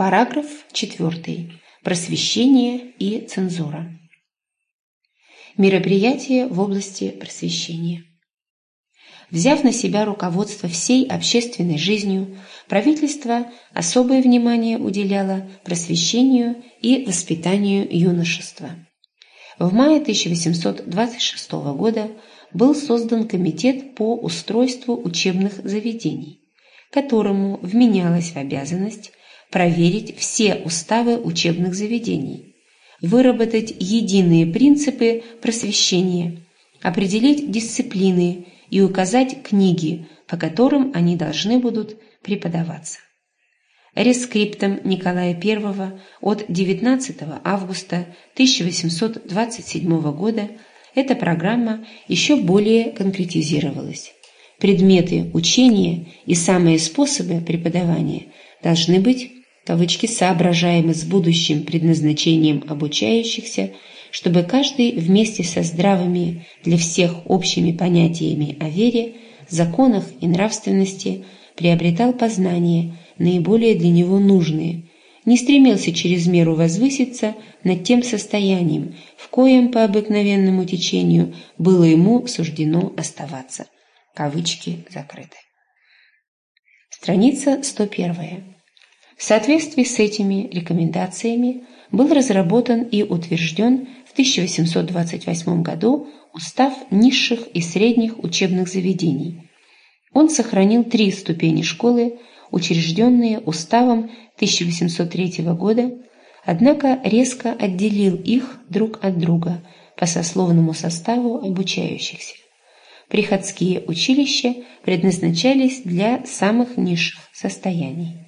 Параграф 4. Просвещение и цензура. Мероприятия в области просвещения. Взяв на себя руководство всей общественной жизнью, правительство особое внимание уделяло просвещению и воспитанию юношества. В мае 1826 года был создан Комитет по устройству учебных заведений, которому вменялась в обязанность проверить все уставы учебных заведений, выработать единые принципы просвещения, определить дисциплины и указать книги, по которым они должны будут преподаваться. Рескриптом Николая I от 19 августа 1827 года эта программа еще более конкретизировалась. Предметы учения и самые способы преподавания должны быть кавычки соображаемы с будущим предназначением обучающихся, чтобы каждый вместе со здравыми для всех общими понятиями о вере, законах и нравственности приобретал познания, наиболее для него нужные, не стремился через меру возвыситься над тем состоянием, в коем по обыкновенному течению было ему суждено оставаться. Кавычки закрыты. Страница 101. В соответствии с этими рекомендациями был разработан и утвержден в 1828 году Устав низших и средних учебных заведений. Он сохранил три ступени школы, учрежденные Уставом 1803 года, однако резко отделил их друг от друга по сословному составу обучающихся. Приходские училища предназначались для самых низших состояний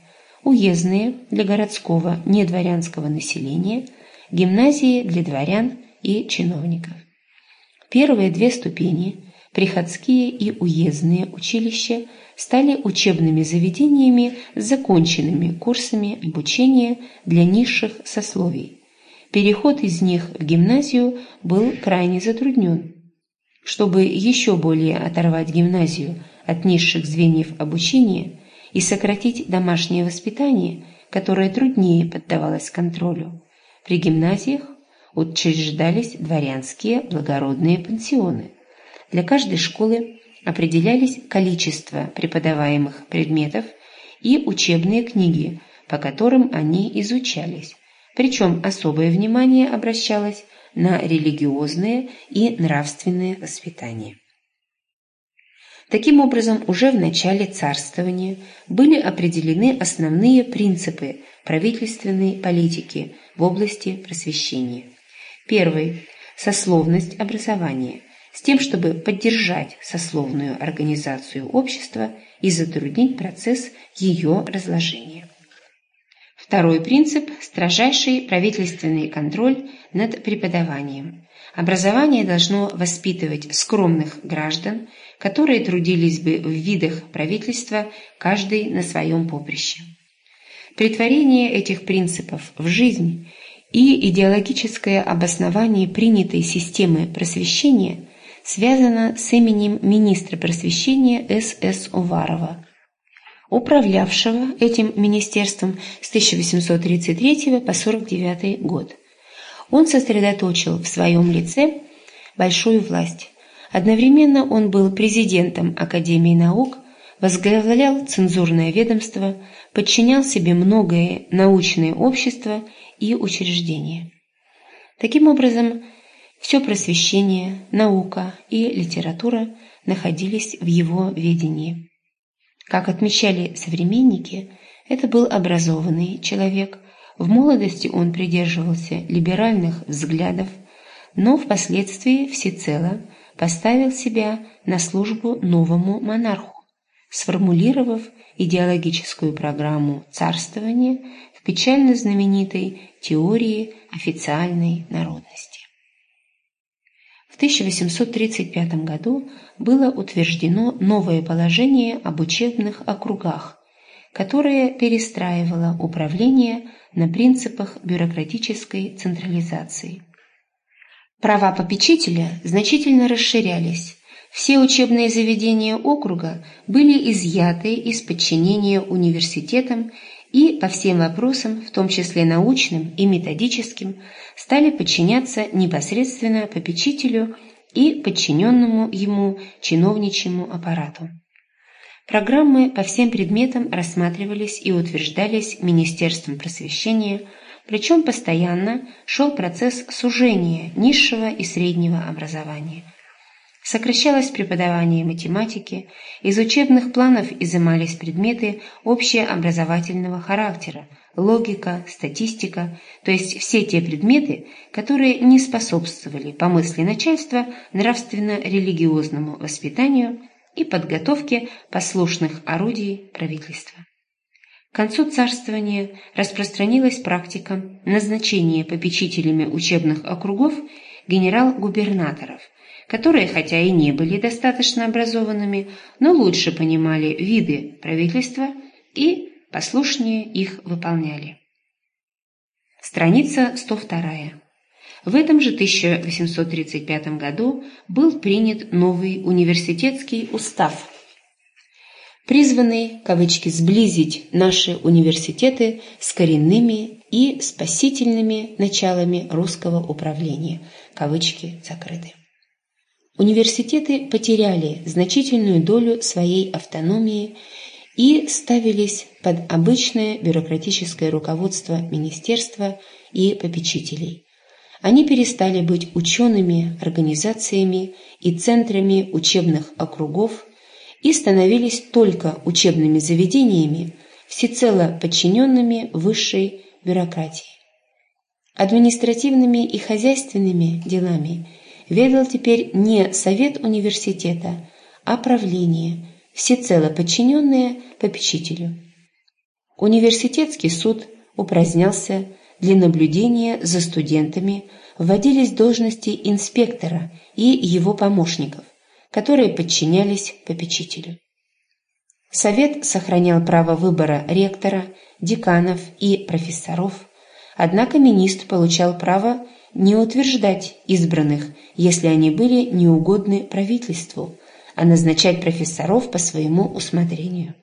уездные для городского недворянского населения, гимназии для дворян и чиновников. Первые две ступени, приходские и уездные училища, стали учебными заведениями с законченными курсами обучения для низших сословий. Переход из них в гимназию был крайне затруднен. Чтобы еще более оторвать гимназию от низших звеньев обучения – и сократить домашнее воспитание, которое труднее поддавалось контролю. При гимназиях учреждались дворянские благородные пансионы. Для каждой школы определялись количество преподаваемых предметов и учебные книги, по которым они изучались. Причем особое внимание обращалось на религиозное и нравственное воспитание. Таким образом, уже в начале царствования были определены основные принципы правительственной политики в области просвещения. Первый – сословность образования, с тем, чтобы поддержать сословную организацию общества и затруднить процесс ее разложения. Второй принцип – строжайший правительственный контроль над преподаванием. Образование должно воспитывать скромных граждан, которые трудились бы в видах правительства, каждый на своем поприще. Притворение этих принципов в жизнь и идеологическое обоснование принятой системы просвещения связано с именем министра просвещения С.С. Уварова, управлявшего этим министерством с 1833 по 1949 год он сосредоточил в своем лице большую власть. Одновременно он был президентом Академии наук, возглавлял цензурное ведомство, подчинял себе многое научное общество и учреждения. Таким образом, все просвещение, наука и литература находились в его ведении. Как отмечали современники, это был образованный человек, в молодости он придерживался либеральных взглядов, но впоследствии всецело поставил себя на службу новому монарху, сформулировав идеологическую программу царствования в печально знаменитой теории официальной народности. В 1835 году было утверждено новое положение об учебных округах, которое перестраивало управление на принципах бюрократической централизации. Права попечителя значительно расширялись. Все учебные заведения округа были изъяты из подчинения университетам и по всем вопросам, в том числе научным и методическим, стали подчиняться непосредственно попечителю и подчиненному ему чиновничьему аппарату. Программы по всем предметам рассматривались и утверждались Министерством просвещения, причем постоянно шел процесс сужения низшего и среднего образования. Сокращалось преподавание математики, из учебных планов изымались предметы общеобразовательного характера, логика, статистика, то есть все те предметы, которые не способствовали, по мысли начальства, нравственно-религиозному воспитанию и подготовке послушных орудий правительства. К концу царствования распространилась практика назначения попечителями учебных округов генерал-губернаторов, которые, хотя и не были достаточно образованными, но лучше понимали виды правительства и послушнее их выполняли. Страница 102. В этом же 1835 году был принят новый университетский устав, призванный, кавычки, сблизить наши университеты с коренными и спасительными началами русского управления, кавычки закрыты. Университеты потеряли значительную долю своей автономии и ставились под обычное бюрократическое руководство министерства и попечителей. Они перестали быть учеными организациями и центрами учебных округов и становились только учебными заведениями, всецело подчиненными высшей бюрократии. Административными и хозяйственными делами ведал теперь не совет университета, а правление, всецело подчиненное попечителю. Университетский суд упразднялся для наблюдения за студентами, вводились должности инспектора и его помощников, которые подчинялись попечителю. Совет сохранял право выбора ректора, деканов и профессоров, однако министр получал право не утверждать избранных, если они были неугодны правительству, а назначать профессоров по своему усмотрению.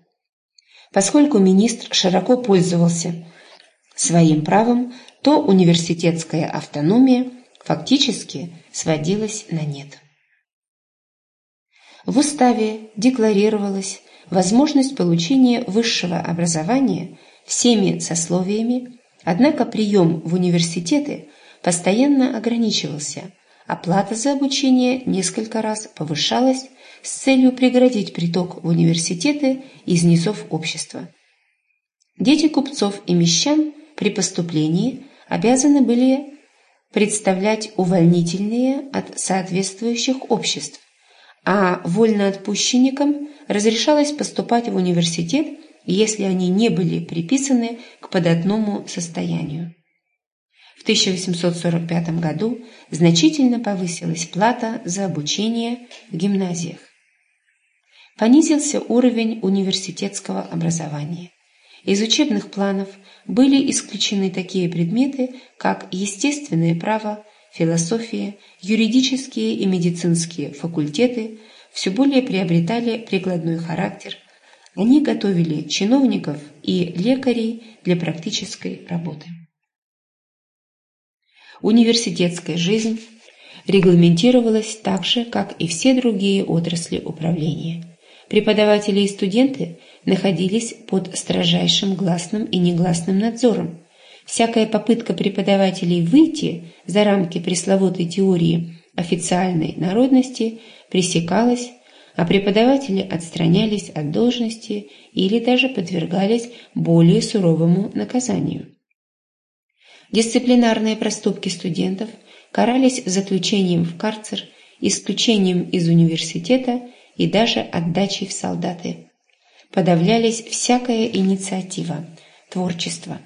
Поскольку министр широко пользовался своим правом, то университетская автономия фактически сводилась на нет. В уставе декларировалась возможность получения высшего образования всеми сословиями, однако прием в университеты постоянно ограничивался, оплата за обучение несколько раз повышалась с целью преградить приток в университеты из низов общества. Дети купцов и мещан при поступлении обязаны были представлять увольнительные от соответствующих обществ, а вольноотпущенникам разрешалось поступать в университет, если они не были приписаны к податному состоянию. В 1845 году значительно повысилась плата за обучение в гимназиях. Понизился уровень университетского образования. Из учебных планов были исключены такие предметы, как естественное право, философия, юридические и медицинские факультеты все более приобретали прикладной характер. Они готовили чиновников и лекарей для практической работы. Университетская жизнь регламентировалась так же, как и все другие отрасли управления. Преподаватели и студенты находились под строжайшим гласным и негласным надзором. Всякая попытка преподавателей выйти за рамки пресловутой теории официальной народности пресекалась, а преподаватели отстранялись от должности или даже подвергались более суровому наказанию. Дисциплинарные проступки студентов карались заключением в карцер, исключением из университета и даже отдачей в солдаты. Подавлялись всякая инициатива, творчество.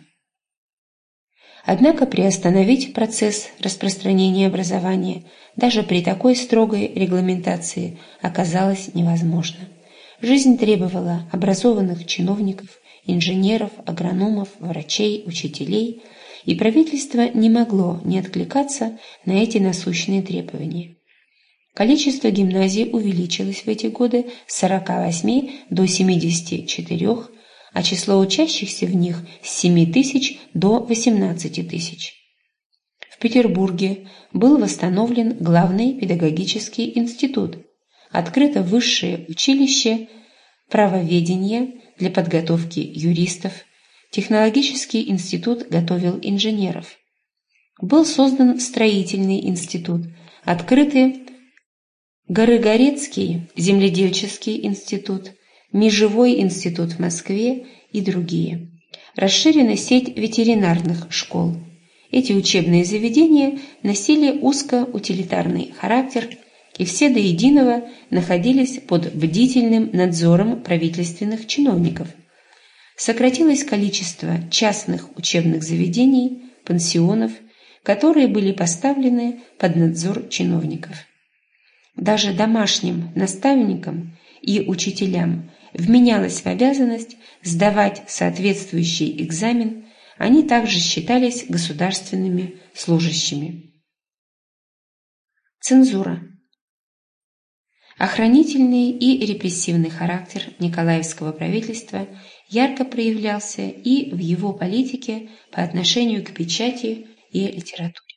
Однако приостановить процесс распространения образования даже при такой строгой регламентации оказалось невозможно. Жизнь требовала образованных чиновников, инженеров, агрономов, врачей, учителей, и правительство не могло не откликаться на эти насущные требования. Количество гимназий увеличилось в эти годы с 48 до 74, а число учащихся в них с 7 тысяч до 18 тысяч. В Петербурге был восстановлен главный педагогический институт, открыто высшее училище правоведения для подготовки юристов, технологический институт готовил инженеров. Был создан строительный институт, открыты Горыгорецкий земледельческий институт, Межевой институт в Москве и другие. Расширена сеть ветеринарных школ. Эти учебные заведения носили узко-утилитарный характер и все до единого находились под бдительным надзором правительственных чиновников. Сократилось количество частных учебных заведений, пансионов, которые были поставлены под надзор чиновников. Даже домашним наставникам и учителям вменялось в обязанность сдавать соответствующий экзамен, они также считались государственными служащими. Цензура. Охранительный и репрессивный характер Николаевского правительства ярко проявлялся и в его политике по отношению к печати и литературе.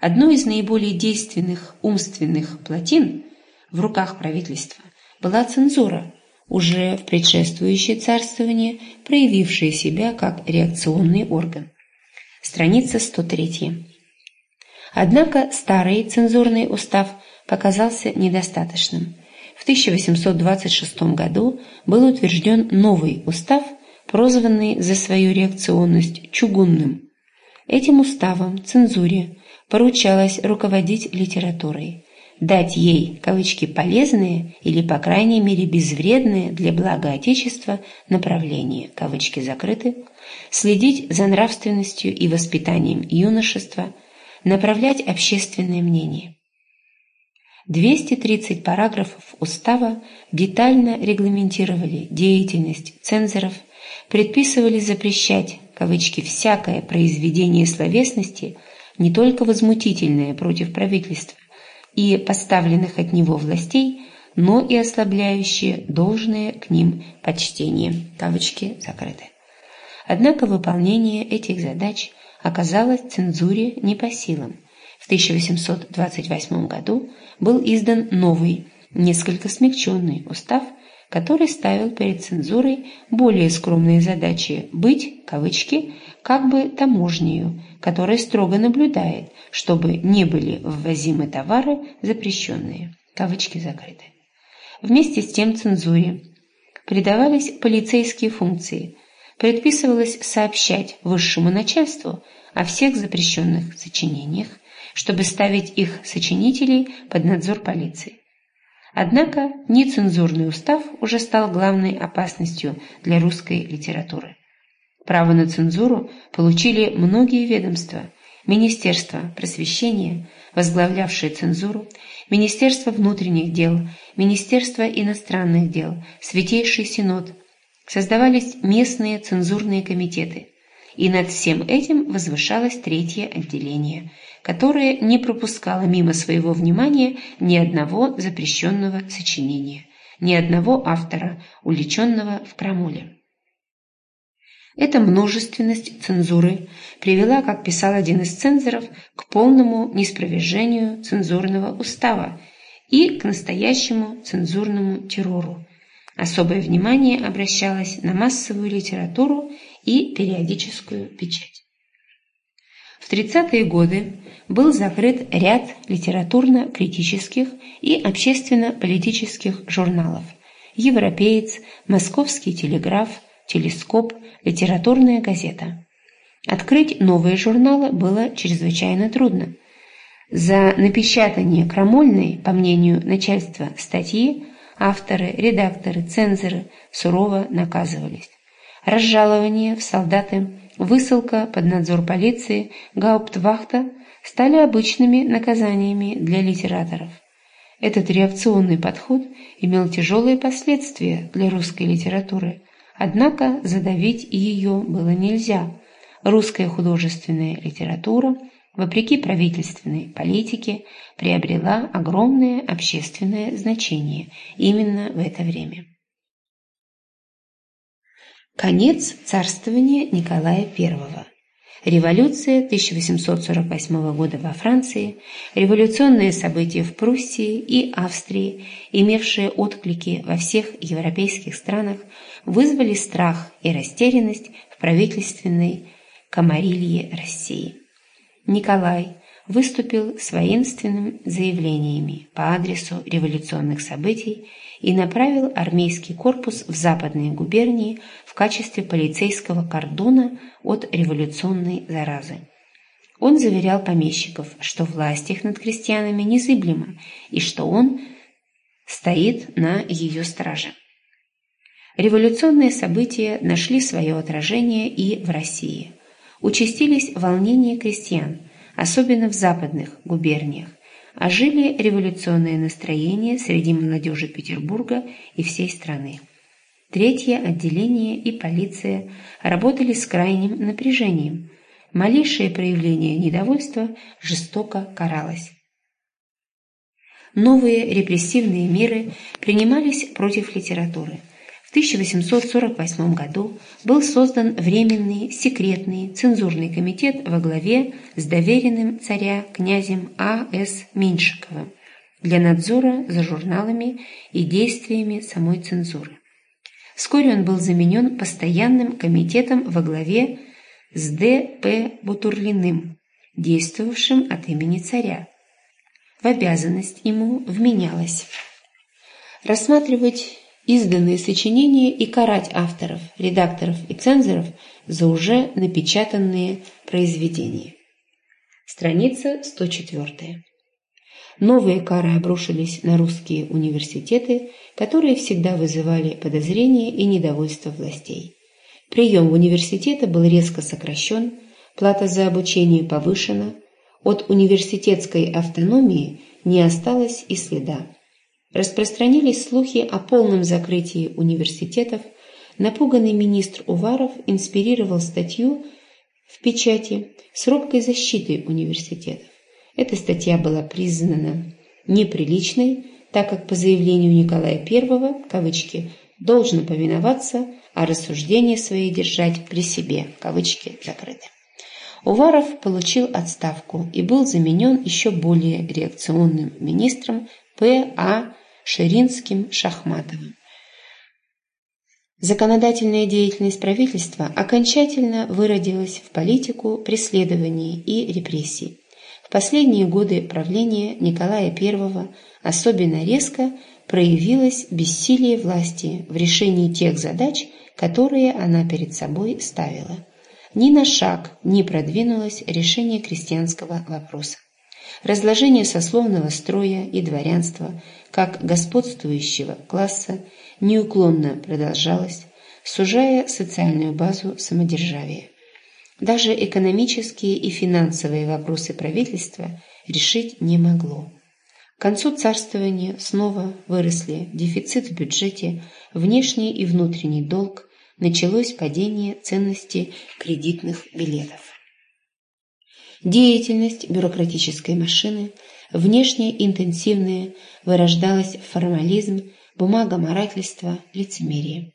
Одной из наиболее действенных умственных плотин в руках правительства была цензура, уже в предшествующее царствование проявившее себя как реакционный орган. Страница 103. Однако старый цензурный устав показался недостаточным. В 1826 году был утвержден новый устав, прозванный за свою реакционность «чугунным». Этим уставом цензуре поручалось руководить литературой, дать ей, кавычки, полезные или, по крайней мере, безвредные для блага Отечества направления, кавычки закрыты, следить за нравственностью и воспитанием юношества, направлять общественное мнение. 230 параграфов устава детально регламентировали деятельность цензоров, предписывали запрещать, кавычки, всякое произведение словесности, не только возмутительное против правительства, и поставленных от него властей, но и ослабляющие должное к ним почтение. Кавычки закрыты. Однако выполнение этих задач оказалось цензуре не по силам. В 1828 году был издан новый, несколько смягченный устав, который ставил перед цензурой более скромные задачи быть, кавычки, как бы таможнею, которая строго наблюдает, чтобы не были ввозимы товары запрещенные. Кавычки закрыты. Вместе с тем цензуре придавались полицейские функции, предписывалось сообщать высшему начальству о всех запрещенных сочинениях, чтобы ставить их сочинителей под надзор полиции. Однако нецензурный устав уже стал главной опасностью для русской литературы. Право на цензуру получили многие ведомства, Министерство просвещения, возглавлявшее цензуру, Министерство внутренних дел, Министерство иностранных дел, Святейший Синод. Создавались местные цензурные комитеты. И над всем этим возвышалось третье отделение, которое не пропускало мимо своего внимания ни одного запрещенного сочинения, ни одного автора, уличенного в крамоле. Эта множественность цензуры привела, как писал один из цензоров, к полному неспровержению цензурного устава и к настоящему цензурному террору. Особое внимание обращалось на массовую литературу и периодическую печать. В 30-е годы был закрыт ряд литературно-критических и общественно-политических журналов «Европеец», «Московский телеграф», «Телескоп», «Литературная газета». Открыть новые журналы было чрезвычайно трудно. За напечатание крамольной, по мнению начальства, статьи авторы, редакторы, цензоры сурово наказывались. Разжалование в солдаты, высылка под надзор полиции, гауптвахта стали обычными наказаниями для литераторов. Этот реакционный подход имел тяжелые последствия для русской литературы, Однако задавить ее было нельзя. Русская художественная литература, вопреки правительственной политике, приобрела огромное общественное значение именно в это время. Конец царствования Николая I. Революция 1848 года во Франции, революционные события в Пруссии и Австрии, имевшие отклики во всех европейских странах, вызвали страх и растерянность в правительственной комарилье России. Николай выступил с воинственными заявлениями по адресу революционных событий и направил армейский корпус в западные губернии в качестве полицейского кордона от революционной заразы. Он заверял помещиков, что власть их над крестьянами незыблема и что он стоит на ее страже. Революционные события нашли свое отражение и в России. Участились волнения крестьян, особенно в западных губерниях, ожили революционные настроения среди молодежи Петербурга и всей страны. Третье отделение и полиция работали с крайним напряжением. Малейшее проявление недовольства жестоко каралось. Новые репрессивные меры принимались против литературы. В 1848 году был создан Временный секретный цензурный комитет во главе с доверенным царя князем А.С. Меньшиковым для надзора за журналами и действиями самой цензуры. Вскоре он был заменен постоянным комитетом во главе с Д.П. Бутурлиным, действовавшим от имени царя. В обязанность ему вменялось рассматривать изданные сочинения и карать авторов, редакторов и цензоров за уже напечатанные произведения. Страница 104. Новые кары обрушились на русские университеты, которые всегда вызывали подозрения и недовольство властей. Прием в университеты был резко сокращен, плата за обучение повышена, от университетской автономии не осталось и следа. Распространились слухи о полном закрытии университетов. Напуганный министр Уваров инспирировал статью в печати с робкой защитой университетов. Эта статья была признана неприличной, так как по заявлению Николая I, кавычки, должно повиноваться, а рассуждения свои держать при себе, кавычки закрыты. Уваров получил отставку и был заменен еще более реакционным министром П. Ширинским Шахматовым. Законодательная деятельность правительства окончательно выродилась в политику преследований и репрессий. В последние годы правления Николая I особенно резко проявилось бессилие власти в решении тех задач, которые она перед собой ставила. Ни на шаг не продвинулось решение крестьянского вопроса. Разложение сословного строя и дворянства как господствующего класса неуклонно продолжалось, сужая социальную базу самодержавия. Даже экономические и финансовые вопросы правительства решить не могло. К концу царствования снова выросли дефицит в бюджете, внешний и внутренний долг, началось падение ценности кредитных билетов. Деятельность бюрократической машины, внешне интенсивная, вырождалась формализм, бумагоморательство, лицемерие.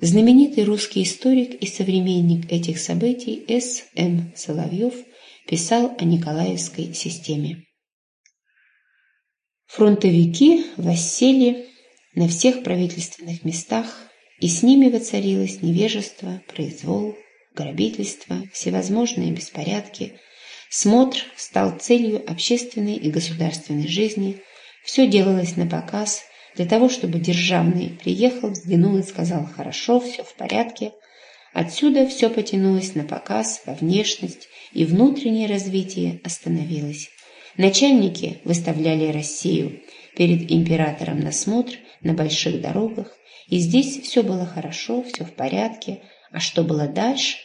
Знаменитый русский историк и современник этих событий С. М. Соловьев писал о Николаевской системе. Фронтовики воссели на всех правительственных местах, и с ними воцарилось невежество, произвол, грабительство, всевозможные беспорядки – Смотр стал целью общественной и государственной жизни. Все делалось на показ, для того, чтобы державный приехал, взглянул и сказал «хорошо, все в порядке». Отсюда все потянулось на показ, во внешность, и внутреннее развитие остановилось. Начальники выставляли Россию перед императором на смотр на больших дорогах, и здесь все было хорошо, все в порядке, а что было дальше,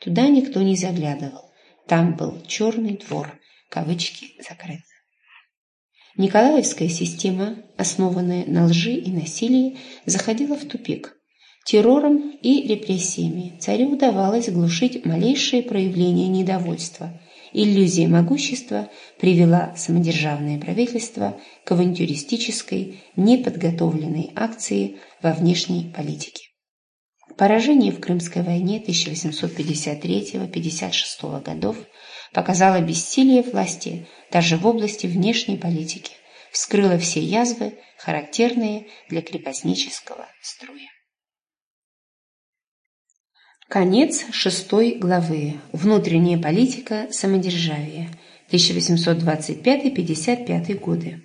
туда никто не заглядывал. Там был черный двор, кавычки закрыты. Николаевская система, основанная на лжи и насилии, заходила в тупик. Террором и репрессиями царю удавалось глушить малейшие проявления недовольства. Иллюзия могущества привела самодержавное правительство к авантюристической, неподготовленной акции во внешней политике. Поражение в Крымской войне 1853-56 годов показало бессилие власти даже в области внешней политики, вскрыло все язвы, характерные для крепостнического строя. Конец шестой главы. Внутренняя политика самодержавия. 1825-55 годы.